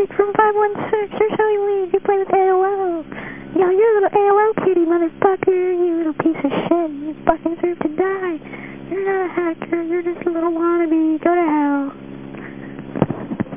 Sarcastic from 516, You're you leave. You play with AOL. Yo, you're a little AOL kitty, motherfucker. You little piece of shit. You fucking deserve to die. You're not a hacker. You're just a little wannabe. Go to.